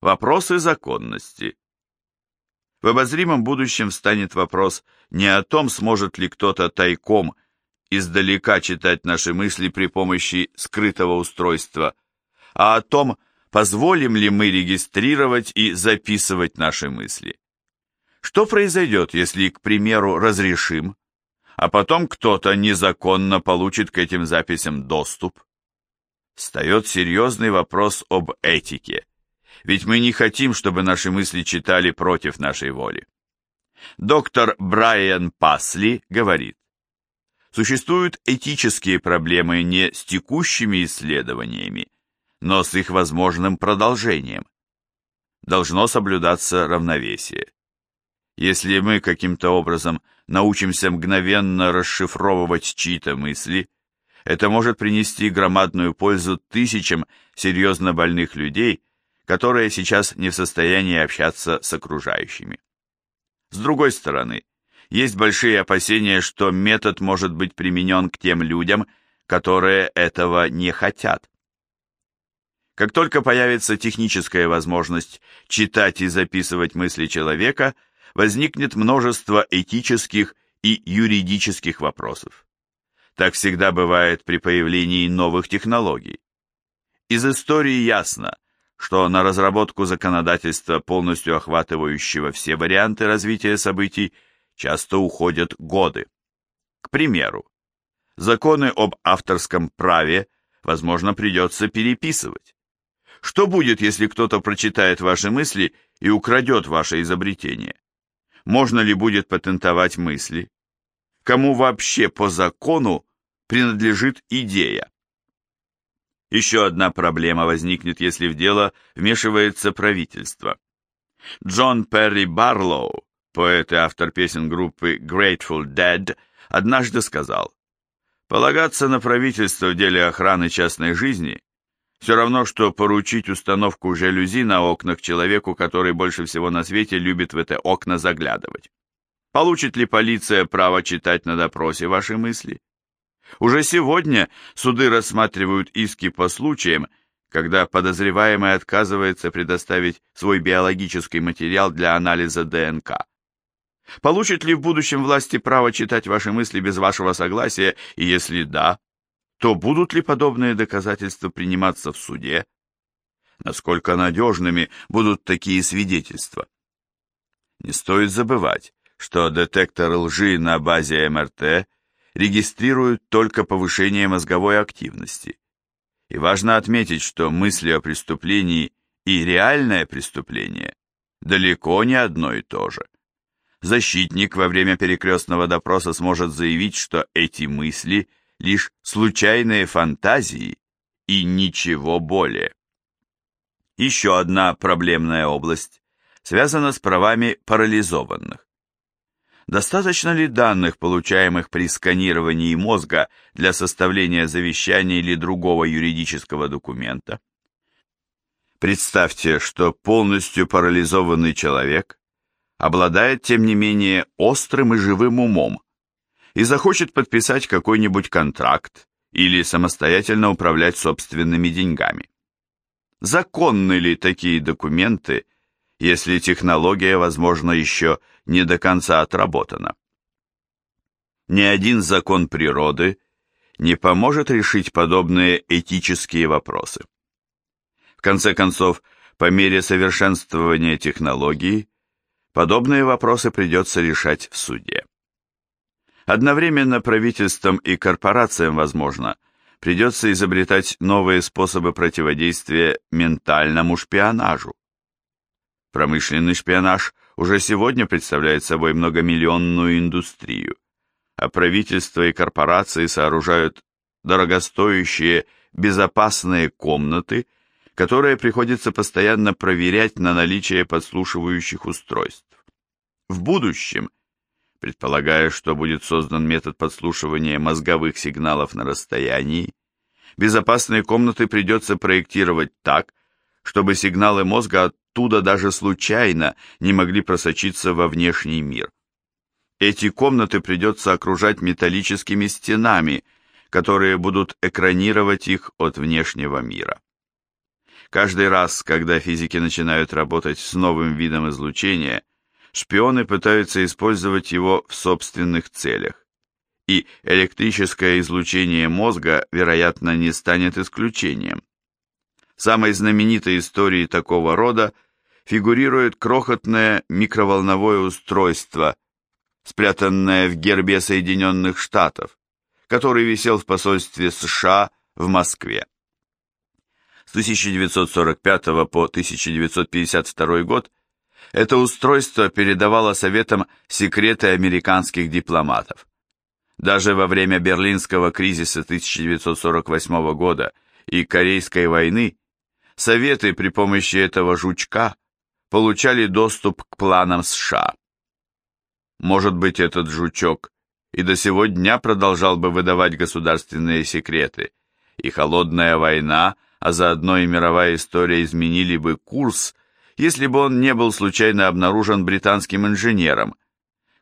Вопросы законности. В обозримом будущем встанет вопрос не о том, сможет ли кто-то тайком издалека читать наши мысли при помощи скрытого устройства, а о том, позволим ли мы регистрировать и записывать наши мысли. Что произойдет, если, к примеру, разрешим, а потом кто-то незаконно получит к этим записям доступ? Встает серьезный вопрос об этике, ведь мы не хотим, чтобы наши мысли читали против нашей воли. Доктор Брайан Пасли говорит, существуют этические проблемы не с текущими исследованиями, но с их возможным продолжением. Должно соблюдаться равновесие. Если мы каким-то образом научимся мгновенно расшифровывать чьи-то мысли, это может принести громадную пользу тысячам серьезно больных людей, которые сейчас не в состоянии общаться с окружающими. С другой стороны, есть большие опасения, что метод может быть применен к тем людям, которые этого не хотят. Как только появится техническая возможность читать и записывать мысли человека – возникнет множество этических и юридических вопросов. Так всегда бывает при появлении новых технологий. Из истории ясно, что на разработку законодательства, полностью охватывающего все варианты развития событий, часто уходят годы. К примеру, законы об авторском праве, возможно, придется переписывать. Что будет, если кто-то прочитает ваши мысли и украдет ваше изобретение? можно ли будет патентовать мысли, кому вообще по закону принадлежит идея. Еще одна проблема возникнет, если в дело вмешивается правительство. Джон Перри Барлоу, поэт и автор песен группы Grateful Dead, однажды сказал, «Полагаться на правительство в деле охраны частной жизни все равно, что поручить установку жалюзи на окнах человеку, который больше всего на свете любит в это окна заглядывать. Получит ли полиция право читать на допросе ваши мысли? Уже сегодня суды рассматривают иски по случаям, когда подозреваемый отказывается предоставить свой биологический материал для анализа ДНК. Получит ли в будущем власти право читать ваши мысли без вашего согласия, и если да, то будут ли подобные доказательства приниматься в суде? Насколько надежными будут такие свидетельства? Не стоит забывать, что детектор лжи на базе МРТ регистрируют только повышение мозговой активности. И важно отметить, что мысли о преступлении и реальное преступление далеко не одно и то же. Защитник во время перекрестного допроса сможет заявить, что эти мысли лишь случайные фантазии и ничего более. Еще одна проблемная область связана с правами парализованных. Достаточно ли данных, получаемых при сканировании мозга для составления завещания или другого юридического документа? Представьте, что полностью парализованный человек обладает, тем не менее, острым и живым умом, и захочет подписать какой-нибудь контракт или самостоятельно управлять собственными деньгами. Законны ли такие документы, если технология, возможно, еще не до конца отработана? Ни один закон природы не поможет решить подобные этические вопросы. В конце концов, по мере совершенствования технологий, подобные вопросы придется решать в суде. Одновременно правительствам и корпорациям, возможно, придется изобретать новые способы противодействия ментальному шпионажу. Промышленный шпионаж уже сегодня представляет собой многомиллионную индустрию, а правительства и корпорации сооружают дорогостоящие безопасные комнаты, которые приходится постоянно проверять на наличие подслушивающих устройств. В будущем предполагая, что будет создан метод подслушивания мозговых сигналов на расстоянии, безопасные комнаты придется проектировать так, чтобы сигналы мозга оттуда даже случайно не могли просочиться во внешний мир. Эти комнаты придется окружать металлическими стенами, которые будут экранировать их от внешнего мира. Каждый раз, когда физики начинают работать с новым видом излучения, шпионы пытаются использовать его в собственных целях. И электрическое излучение мозга, вероятно, не станет исключением. Самой знаменитой истории такого рода фигурирует крохотное микроволновое устройство, спрятанное в гербе Соединенных Штатов, который висел в посольстве США в Москве. С 1945 по 1952 год это устройство передавало Советам секреты американских дипломатов. Даже во время Берлинского кризиса 1948 года и Корейской войны Советы при помощи этого жучка получали доступ к планам США. Может быть, этот жучок и до сего дня продолжал бы выдавать государственные секреты, и холодная война, а заодно и мировая история изменили бы курс, если бы он не был случайно обнаружен британским инженером,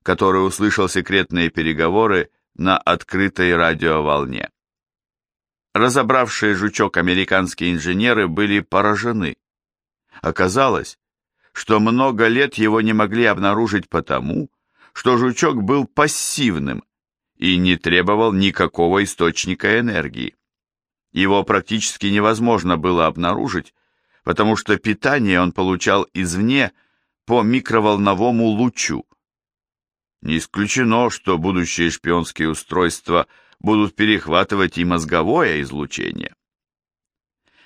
который услышал секретные переговоры на открытой радиоволне. Разобравшие жучок американские инженеры были поражены. Оказалось, что много лет его не могли обнаружить потому, что жучок был пассивным и не требовал никакого источника энергии. Его практически невозможно было обнаружить, потому что питание он получал извне по микроволновому лучу. Не исключено, что будущие шпионские устройства будут перехватывать и мозговое излучение.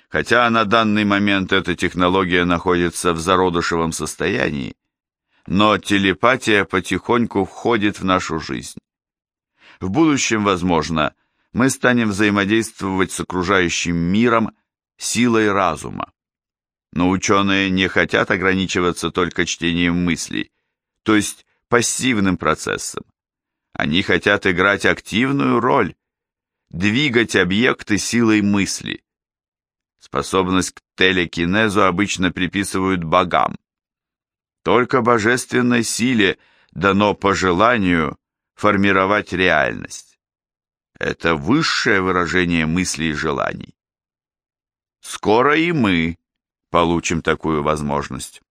Хотя на данный момент эта технология находится в зародышевом состоянии, но телепатия потихоньку входит в нашу жизнь. В будущем, возможно, мы станем взаимодействовать с окружающим миром силой разума. Но ученые не хотят ограничиваться только чтением мыслей, то есть пассивным процессом. Они хотят играть активную роль, двигать объекты силой мысли. Способность к телекинезу обычно приписывают богам. Только божественной силе дано по желанию формировать реальность. Это высшее выражение мыслей и желаний. Скоро и мы получим такую возможность.